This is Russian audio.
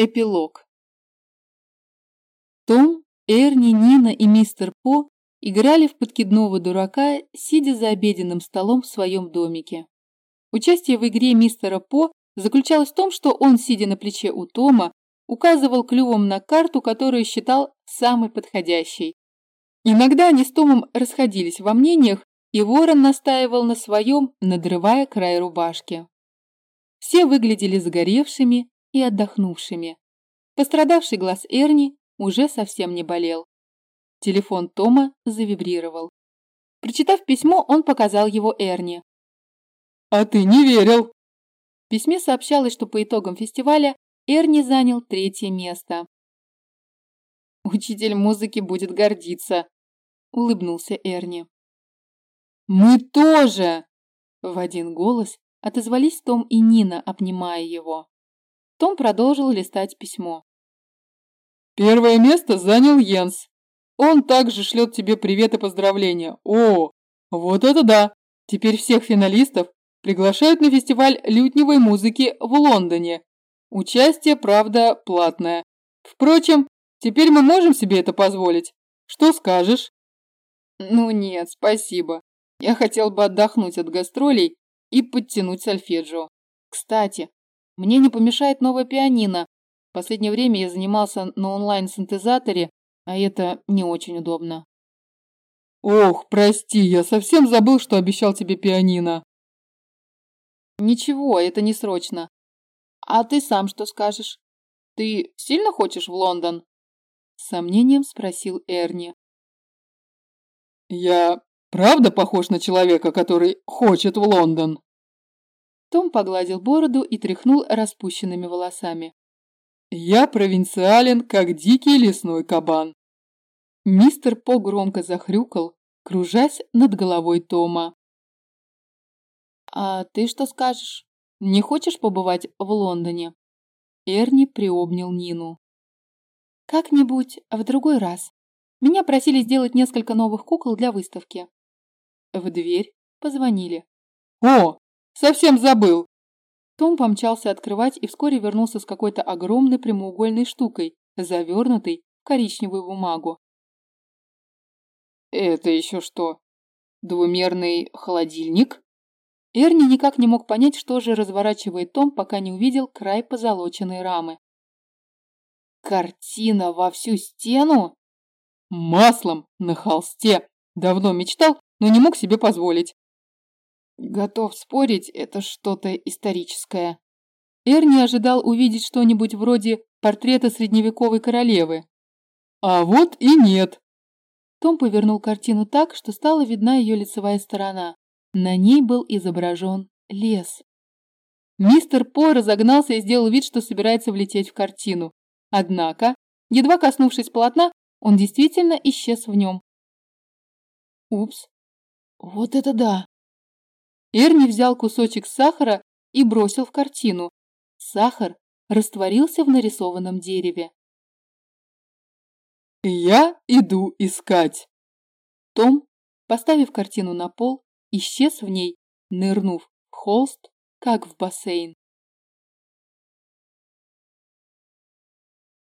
Эпилог. Том, Эрни, Нина и мистер По играли в подкидного дурака, сидя за обеденным столом в своем домике. Участие в игре мистера По заключалось в том, что он, сидя на плече у Тома, указывал клювом на карту, которую считал самой подходящей. Иногда они с Томом расходились во мнениях, и Ворон настаивал на своем, надрывая край рубашки. Все выглядели загоревшими, и отдохнувшими. Пострадавший глаз Эрни уже совсем не болел. Телефон Тома завибрировал. Прочитав письмо, он показал его Эрни. «А ты не верил!» В письме сообщалось, что по итогам фестиваля Эрни занял третье место. «Учитель музыки будет гордиться», — улыбнулся Эрни. «Мы тоже!» В один голос отозвались Том и Нина, обнимая его. Том продолжил листать письмо. Первое место занял Йенс. Он также шлет тебе привет и поздравления. О, вот это да! Теперь всех финалистов приглашают на фестиваль лютневой музыки в Лондоне. Участие, правда, платное. Впрочем, теперь мы можем себе это позволить. Что скажешь? Ну нет, спасибо. Я хотел бы отдохнуть от гастролей и подтянуть сольфеджио. Кстати, мне не помешает новое пианино. Последнее время я занимался на онлайн-синтезаторе, а это не очень удобно. Ох, прости, я совсем забыл, что обещал тебе пианино. Ничего, это не срочно. А ты сам что скажешь? Ты сильно хочешь в Лондон? С сомнением спросил Эрни. Я правда похож на человека, который хочет в Лондон? Том погладил бороду и тряхнул распущенными волосами. «Я провинциален, как дикий лесной кабан». Мистер По громко захрюкал, кружась над головой Тома. «А ты что скажешь? Не хочешь побывать в Лондоне?» Эрни приобнял Нину. «Как-нибудь в другой раз. Меня просили сделать несколько новых кукол для выставки». В дверь позвонили. «О, Совсем забыл!» Том помчался открывать и вскоре вернулся с какой-то огромной прямоугольной штукой, завернутой в коричневую бумагу. «Это еще что? Двумерный холодильник?» Эрни никак не мог понять, что же разворачивает Том, пока не увидел край позолоченной рамы. «Картина во всю стену?» «Маслом на холсте! Давно мечтал, но не мог себе позволить. Готов спорить, это что-то историческое. Эрни ожидал увидеть что-нибудь вроде портрета средневековой королевы. А вот и нет. Том повернул картину так, что стала видна ее лицевая сторона. На ней был изображен лес. Мистер По разогнался и сделал вид, что собирается влететь в картину. Однако, едва коснувшись полотна, он действительно исчез в нем. Упс. Вот это да! Эрни взял кусочек сахара и бросил в картину. Сахар растворился в нарисованном дереве. «Я иду искать!» Том, поставив картину на пол, исчез в ней, нырнув в холст, как в бассейн.